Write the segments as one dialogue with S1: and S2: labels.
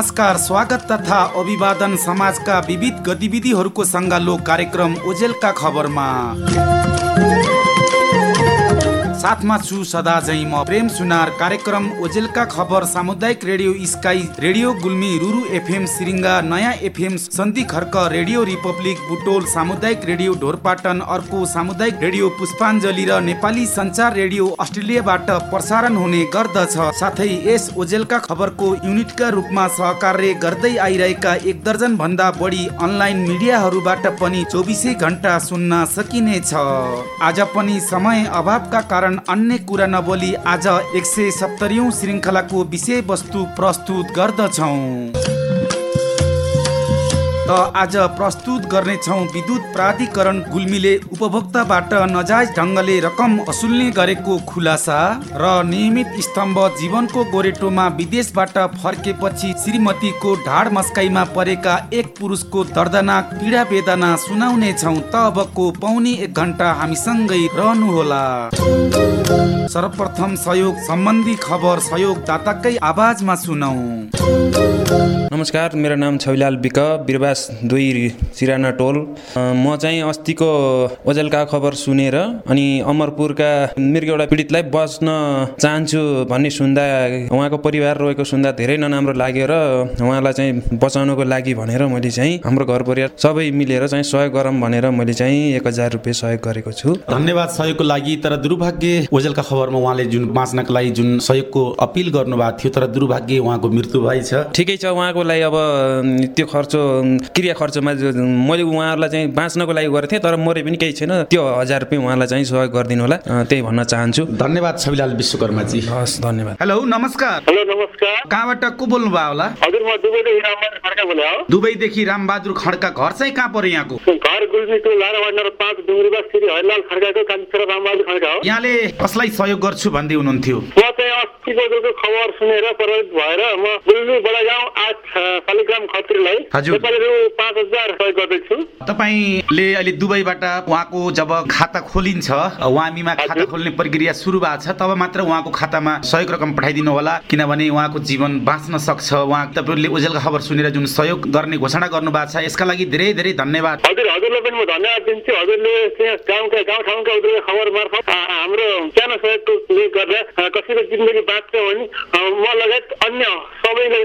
S1: नमस्कार स्वागत तथा अभिवादन समाजका विविध गतिविधिहरूको सङ्गालो कार्यक्रम ओजेलका खबरमा। साथमा छु सदा झै म। प्रेम सुनार कार्यक्रम ओजेलका खबर सामुदायिक radio sky radio Gulmi Ruru FM सिरिङ्गा नयाँ एफएम सन्धि खर्क रेडियो रिपब्लिक बुटोल सामुदायिक रेडियो ढोरपाटन अर्को सामुदायिक रेडियो पुष्पाञ्जली र नेपाली सञ्चार रेडियो अस्ट्रेलियाबाट प्रसारण हुने गर्दछ। साथै यस ओजेलका खबरको युनिटका रूपमा सहकार्य गर्दै आइरहेका एक दर्जन भन्दा बढी अनलाइन मिडियाहरूबाट पनि चौबिसै घन्टा सुन्न सकिनेछ। आज पनि समय अभावका कारण अन्य कुरा नबोली आज एक सय सत्तरीौँ श्रृङ्खलाको विषयवस्तु प्रस्तुत गर्दछौँ। आज प्रस्तुत गर्नेछौँ विद्युत प्राधिकरण गुल्मीले उपभोक्ताबाट नजायज ढङ्गले रकम असुल्ने गरेको खुलासा र नियमित स्तम्भ जीवनको गोरेटोमा विदेशबाट फर्केपछि श्रीमतीको ढाड मस्काइमा परेका एक पुरुषको दर्दनाक पीडा वेदना सुनाउने छौँ त अबको पाउने एक घन्टा हामीसँगै रहनुहोला। सर्वप्रथम सहयोग सम्बन्धी खबर सहयोग दाताकै आवाजमा सुनौ।
S2: नमस्कार मेरो नाम छैलाल विक बिरबास दुई सिराना टोल। म चाहिँ अस्तिको ओजेलका खबर सुनेर अनि अमरपुरका मृग एउटा पीडितलाई बस्न चाहन्छु भन्ने सुन्दा उहाँको परिवार रहेको सुन्दा धेरै नराम्रो लाग्यो र उहाँलाई चाहिँ बचाउनको लागि भनेर मैले चाहिँ हाम्रो घर परिवार सबै मिलेर चाहिँ सहयोग गरौँ भनेर मैले चाहिँ एक हजार रुपियाँ सहयोग गरेको छु।
S1: धन्यवाद सहयोगको लागि तर दुर्भाग्य ओजेलका खबरमा उहाँले जुन बाँच्नका लागि जुन सहयोगको अपिल गर्नुभएको थियो तर दुर्भाग्य उहाँको मृत्यु भएछ।
S2: ठिकै छ उहाँको लागि अब त्यो खर्च क्रिया खर्चमा मैले उहाँहरूलाई चाहिँ बाँच्नको लागि गरेको थिएँ तर मरे पनि केही छैन। त्यो हजार रुपियाँ उहाँलाई चाहिँ सहयोग गरिदिनु होला। त्यही भन्न चाहन्छु।
S1: धन्यवाद छविलाल विश्वकर्माजी।
S2: हस् धन्यवाद।
S1: हेलो नमस्कार।
S3: हेलो नमस्कार।
S1: कहाँबाट को बोल्नु भयो होला?
S3: हजुर म दुबईदेखि रामबहादुर खड्का बोले
S1: दुबईदेखि रामबहादुर खड्का घर चाहिँ कहाँ पर्यो यहाँको?
S3: घर गुल्मीको लारा भण्डार पाँच डुङ्गुरीबास श्री हरिलाल खड्काको रामबहादुर खड्का हो।
S1: यहाँले कसलाई सहयोग गर्छु भन्दै हुनुहुन्थ्यो?
S3: म चाहिँ अस्तिको दिनको खबर सुनेर प्रभावित भएर म गुल्मी बडा गाउँ आठ शालिग्राम खत्रीलाई
S1: हजुर।
S3: नेपाली पाँच हजार सहयोग गर्दैछु
S1: तपाईँले अहिले दुबईबाट उहाँको जब खाता खोलिन्छ वामीमा खाता। खोल्ने प्रक्रिया सुरु भएको छ तब मात्र उहाँको खातामा सहयोग रकम पठाइदिनु होला किनभने उहाँको जीवन बाँच्न सक्छ। उहाँ तपाईँहरूले ओजेलका खबर सुनेर जुन सहयोग गर्ने घोषणा गर्नु भएको छ यसका लागि धेरै धेरै धन्यवाद।
S3: हजुर हजुरलाई पनि म धन्यवाद दिन्छु। हजुरले गाउँका गाउँठाउँका उनीहरूको खबर मार्फत हाम्रो सानो सहयोगले गर्दा कसैको जिन्दगी बाँच्छ भने म लगायत अन्य सबैलाई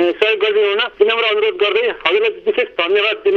S3: सहयोग गरिदिनु हुन विनम्र अनुरोध गर्दै हजुरलाई विशेष धन्यवाद दिन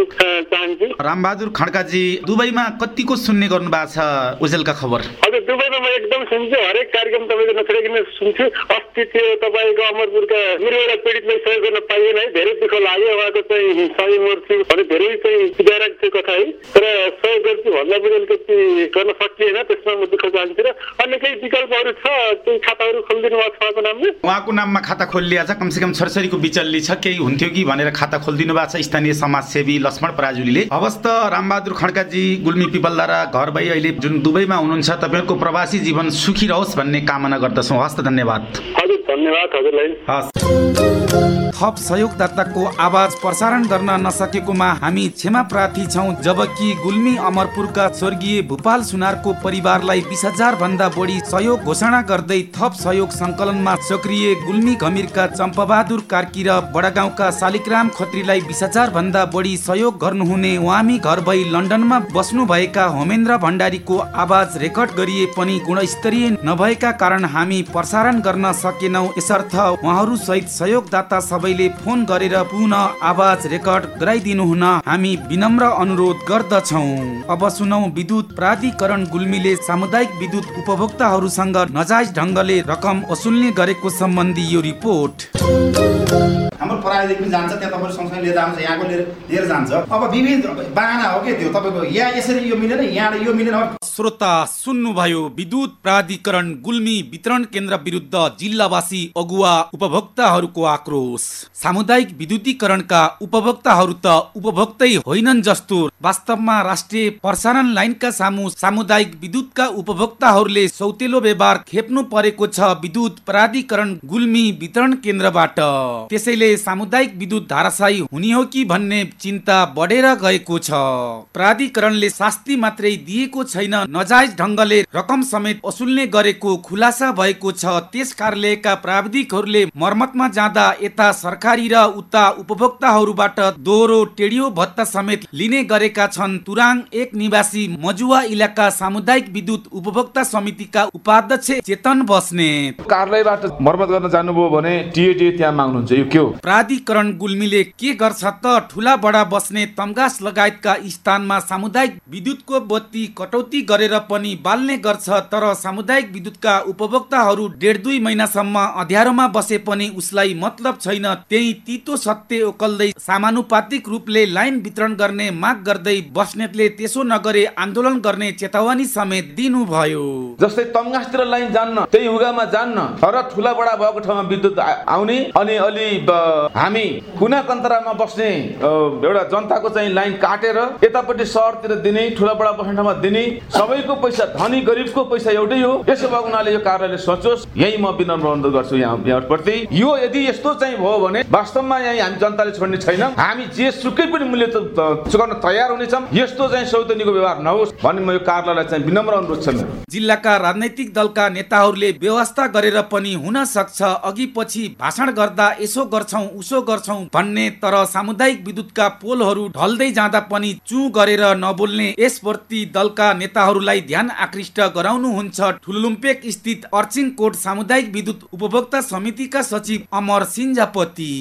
S3: चाहन्छु।
S1: रामबहादुर खड्काजी दुबईमा कतिको सुन्ने गर्नु भएको छ ओजेलका खबर?
S3: हजुर दुबईमा म एकदम सुन्छु। हरेक कार्यक्रम तपाईँको नछोडिकन सुन्छु। अस्ति त्यो तपाईँको अमरपुरका मेरो एउटा पीडितलाई सहयोग गर्न पाइएन है। धेरै दुःख लाग्यो। उहाँको चाहिँ सही मर्छु भने धेरै चाहिँ विद्याराग थियो कथा है। तर सहयोग गर्छु भन्दा पनि अलिकति गर्न सकिएन। त्यसमा म दुःख चाहन्छु। र अन्य केही विकल्पहरू छ? केही खाताहरू खोलिदिनु भएको छ उहाँको नामले
S1: उहाँको नाममा खाता खोलिएको छ। कमसेकम छोरछोरीको बिचल्ली छ केही हुन्थ्यो कि भनेर खाता खोलिदिनु भएको छ। स्थानीय समाजसेवी लक्ष्मण पराजुलीले। हवस् त रामबहादुर खड्काजी गुल्मी पिपलदारा घर भई अहिले जुन दुबईमा हुनुहुन्छ तपाईँहरूको प्रवासी जीवन सुखी रहोस् भन्ने कामना गर्दछौँ। हस्त धन्यवाद।
S3: हजुर धन्यवाद हजुरलाई।
S1: हस्। थप सहयोगदाताको आवाज प्रसारण गर्न नसकेकोमा हामी क्षमा प्रार्थी छौँ जबकि गुल्मी अमरपुरका स्वर्गीय भूपाल सुनारको परिवारलाई बिस हजार भन्दा बढी सहयोग घोषणा गर्दै थप सहयोग सङ्कलनमा सक्रिय गुल्मी घमिरका चम्पबहादुर कार्की र बडागाउँका शालिग्राम खत्रीलाई बिस हजार भन्दा बढी सहयोग गर्नुहुने वामी घर भई लन्डनमा बस्नुभएका होमेन्द्र भण्डारीको आवाज रेकर्ड गरिए पनि गुणस्तरीय नभएका कारण हामी प्रसारण गर्न सकेनौँ यसर्थ उहाँहरू सहित सहयोगदाता सबैले फोन गरेर पुनः आवाज रेकर्ड गराइदिनु हुन हामी विनम्र अनुरोध गर्दछौँ। अब सुनौ विद्युत प्राधिकरण गुल्मीले सामुदायिक विद्युत उपभोक्ताहरूसँग नजायज ढङ्गले रकम वसुल्ने गरेको सम्बन्धी यो रिपोर्ट।
S4: हाम्रो प्राविधिक पनि जान्छ त्यहाँ तपाईँहरू सँगसँगै लिएर जान्छ यहाँको लिएर लिएर जान्छ। अब विविध बाहना हो कि त्यो? तपाईँको यहाँ यसरी यो मिलेन यहाँ यो मिलेन।
S1: श्रोता सुन्नुभयो विद्युत प्राधिकरण गुल्मी वितरण केन्द्र विरुद्ध जिल्लावासी अगुवा उपभोक्ताहरूको आक्रोश। सामुदायिक विद्युतीकरणका उपभोक्ताहरू त उपभोक्तै होइनन् जस्तो। वास्तवमा राष्ट्रिय प्रसारण लाइनका सामु सामुदायिक विद्युतका उपभोक्ताहरूले सौतेलो व्यवहार खेप्नु परेको छ विद्युत प्राधिकरण गुल्मी वितरण केन्द्रबाट। त्यसैले सामुदायिक विद्युत धाराशायी हुने हो कि भन्ने चिन्ता बढेर गएको छ। प्राधिकरणले शास्ति मात्रै दिएको छैन नजायज ढङ्गले रकम समेत वसुल्ने गरेको खुलासा भएको छ। त्यस कार्यालयका प्राविधिकहरूले मर्मतमा जाँदा यता सरकारी र उता उपभोक्ताहरूबाट दोहोरो टेडियो भत्ता समेत लिने गरेका छन्। तुराङ एक निवासी मजुवा इलाका सामुदायिक विद्युत उपभोक्ता समितिका उपाध्यक्ष चेतन बस्ने
S5: कार्यालयबाट मर्मत गर्न जानुभयो भने टिए त्यहाँ माग्नुहुन्छ। यो के हो?
S1: प्राधिकरण गुल्मीले के गर्छ त ठुला बडा बस्ने तम्गास लगायतका स्थानमा सामुदायिक विद्युतको बत्ती कटौती गरेर पनि बाल्ने गर्छ तर सामुदायिक विद्युतका उपभोक्ताहरू डेढ दुई महिनासम्म अँध्यारोमा बसे पनि उसलाई मतलब छैन। त्यही तितो सत्य ओकल्दै समानुपातिक रूपले लाइन वितरण गर्ने माग गर्दै बस्नेतले त्यसो नगरे आन्दोलन गर्ने चेतावनी समेत दिनुभयो।
S5: जस्तै तमगासतिर लाइन जान्न त्यही हुगामा जान्न र ठुला बडा भएको ठाउँमा विद्युत आउने अनि अलि हामी कुना कन्तरामा बस्ने एउटा जनताको चाहिँ लाइन काटेर यतापट्टि सहरतिर दिने ठुला बडा बस्ने ठाउँमा दिने सबैको पैसा धनी गरिबको पैसा एउटै हो। यसो भएको हुनाले यो कार्यालयले सोचोस्। यही म विनम्र अनुरोध गर्छु यहाँ यहाँप्रति। यो यदि यस्तो चाहिँ भयो भने वास्तवमा यहाँ हामी जनताले छोड्ने छैन। हामी जे सुकै पनि मूल्य चुकाउन तयार हुनेछौँ। यस्तो चाहिँ सौतनीको व्यवहार नहोस् भन्ने म यो कार्यालयलाई चाहिँ विनम्र अनुरोध छ
S1: जिल्लाका राजनैतिक दलका नेताहरूले व्यवस्था गरेर पनि हुन सक्छ। अघि पछि भाषण गर्दा यसो गर्छौं। उसो गर्छौं भन्ने तर सामुदायिक विद्युतका पोलहरू ढल्दै जाँदा पनि चु गरेर नबोल्ने यसप्रति दलका नेताहरूलाई ध्यान आकृष्ट गराउनुहुन्छ ठुलुम्पेक स्थित अर्चिङ कोट सामुदायिक विद्युत उपभोक्ता समितिका सचिव अमर सिन्जापति।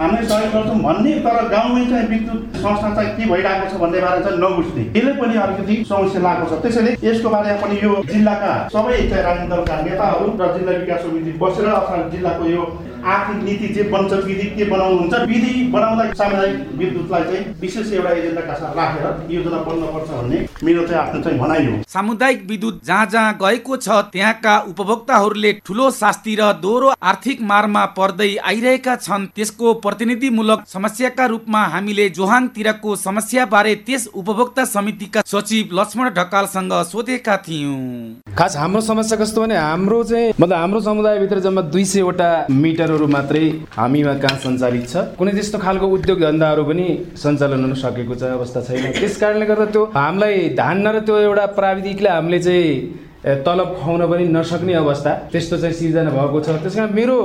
S6: हामीले सहयोग गर्छौँ भन्ने तर गाउँमै चाहिँ विद्युत संस्था चाहिँ के भइरहेको छ भन्ने बारे चाहिँ नबुझ्ने। यसले पनि अलिकति समस्या लागेको छ। त्यसैले यसको बारेमा पनि यो जिल्लाका सबै राजनीतिक दलका नेताहरू र जिल्ला विकास समिति बसेर अथवा जिल्लाको यो आर्थिक नीति जे बन्छ विधि के बनाउनुहुन्छ विधि बनाउँदा सामुदायिक विद्युतलाई चाहिँ विशेष एउटा एजेन्डाका साथ राखेर योजना बन्नुपर्छ भन्ने मेरो चाहिँ आफ्नो चाहिँ भनाइ हो।
S1: सामुदायिक विद्युत जहाँ जहाँ गएको छ त्यहाँका उपभोक्ताहरूले ठुलो शास्ति र दोहोरो आर्थिक मारमा पर्दै आइरहेका छन्। त्यसको प्रतिनिधिमूलक समस्याका रूपमा हामीले जोहाङतिरको समस्या बारे त्यस उपभोक्ता समितिका सचिव लक्ष्मण ढकालसँग सोधेका थियौँ।
S7: खास हाम्रो समस्या कस्तो भने हाम्रो चाहिँ मतलब हाम्रो समुदायभित्र जम्मा दुई सयवटा मिटरहरू मात्रै हामीमा कहाँ सञ्चालित छ? कुनै त्यस्तो खालको उद्योग धन्दाहरू पनि सञ्चालन हुन सकेको चाहिँ अवस्था छैन। त्यस कारणले गर्दा त्यो हामीलाई धान्न र त्यो एउटा प्राविधिकले हामीले चाहिँ तलब खुवाउन पनि नसक्ने अवस्था त्यस्तो चाहिँ सिर्जना भएको छ। त्यस कारण मेरो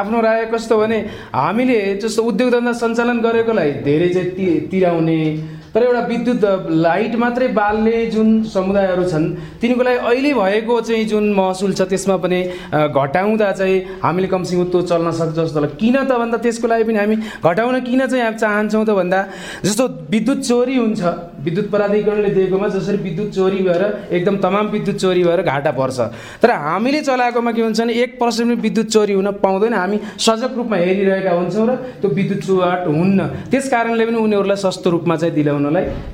S7: आफ्नो राय कस्तो भने हामीले जस्तो उद्योग धन्दा सञ्चालन गरेकोलाई धेरै चाहिँ ति तिराउने तर एउटा विद्युत लाइट मात्रै बाल्ने जुन समुदायहरू छन् तिनीको लागि अहिले भएको चाहिँ जुन महसुल छ त्यसमा पनि घटाउँदा चाहिँ हामीले कमसेकम त्यो चल्न सक्छ जस्तो लाग्छ। किन त भन्दा त्यसको लागि पनि हामी घटाउन किन चाहिँ चाहन्छौँ त भन्दा जस्तो विद्युत चोरी हुन्छ विद्युत प्राधिकरणले दिएकोमा जसरी विद्युत चोरी भएर एकदम तमाम विद्युत चोरी भएर घाटा पर्छ। तर हामीले चलाएकोमा के हुन्छ भने एक पर्सेन्ट पनि विद्युत चोरी हुन पाउँदैन। हामी सजग रूपमा हेरिरहेका हुन्छौँ र त्यो विद्युत चुहाट हुन्न। त्यस कारणले पनि उनीहरूलाई सस्तो रूपमा चाहिँ दिलाउनलाई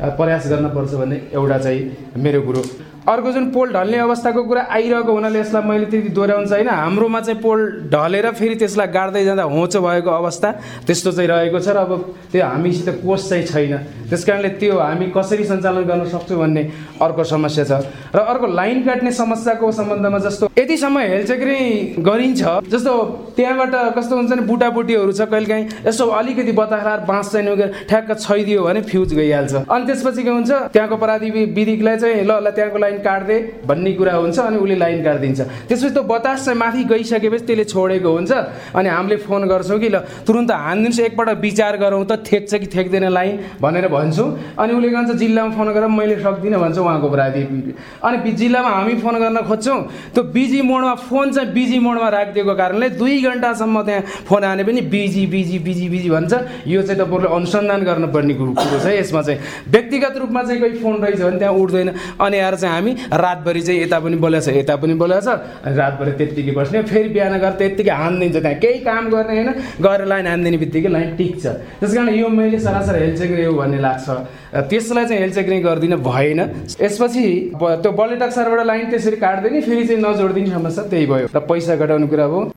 S7: अ, प्रयास गर्न पर्छ भन्ने एउटा चाहिँ मेरो कुरो अर्को जुन पोल ढल्ने अवस्थाको कुरा आइरहेको हुनाले यसलाई मैले त्यति दोहोऱ्याउनु छैन हाम्रोमा चाहिँ पोल ढलेर फेरि त्यसलाई गाड्दै जाँदा होचो भएको अवस्था त्यस्तो चाहिँ रहेको छ र अब त्यो हामीसित कोष चाहिँ छैन। त्यस कारणले त्यो हामी कसरी सञ्चालन गर्न सक्छौँ भन्ने अर्को समस्या छ। र अर्को लाइन काट्ने समस्याको सम्बन्धमा जस्तो यतिसम्म हेलचेक्री गरिन्छ जस्तो त्यहाँबाट कस्तो हुन्छ भने बुटाबुटीहरू छ कहिलेकाहीँ यसो अलिकति बताखार बाँस चाहिँ उयो ठ्याक्क छैदियो भने फ्युज गइहाल्छ। अनि त्यसपछि के हुन्छ त्यहाँको पराधि विधिकलाई चाहिँ ल ल त्यहाँको लाइन काट्दे भन्ने कुरा हुन्छ अनि उसले लाइन काटिदिन्छ। त्यसपछि त्यो बतास चाहिँ माथि गइसकेपछि त्यसले छोडेको हुन्छ। अनि हामीले फोन गर्छौँ कि ल तुरन्त हानिदिनुहोस् एकपल्ट विचार गरौँ त थेक्छ कि थेक्दैन लाइन भनेर भन्छौँ। अनि उसले भन्छ जिल्लामा फोन गरेर मैले सक्दिनँ भन्छ उहाँको प्राधि अनि जिल्लामा हामी फोन गर्न खोज्छौँ। त्यो बिजी मोडमा फोन चाहिँ बिजी मोडमा राखिदिएको कारणले दुई घन्टासम्म त्यहाँ फोन आने पनि बिजी बिजी बिजी बिजी भन्छ। यो चाहिँ तपाईँहरूले अनुसन्धान गर्नुपर्ने कुरो छ। यसमा चाहिँ व्यक्तिगत रूपमा चाहिँ कोही फोन रहेछ भने त्यहाँ उठ्दैन। अनि आएर चाहिँ हामी रातभरि चाहिँ यता पनि बोलेको छ यता पनि बोलेको छ अनि रातभरि त्यत्तिकै बस्ने फेरि बिहान गएर त्यत्तिकै हानिदिन्छ त्यहाँ। केही काम गर्ने होइन गएर लाइन हानिदिने बित्तिकै लाइन टिक्छ। त्यस कारण यो मैले सरासर हेलचेक्री हो भन्ने लाग्छ। त्यसलाई चाहिँ हेलचेक्री गरिदिन भएन। यसपछि त्यो बलेटक सरबाट लाइन त्यसरी काट्दैन फेरि चाहिँ नजोडिदिने समस्या त्यही भयो। र पैसा घटाउने कुरा हो।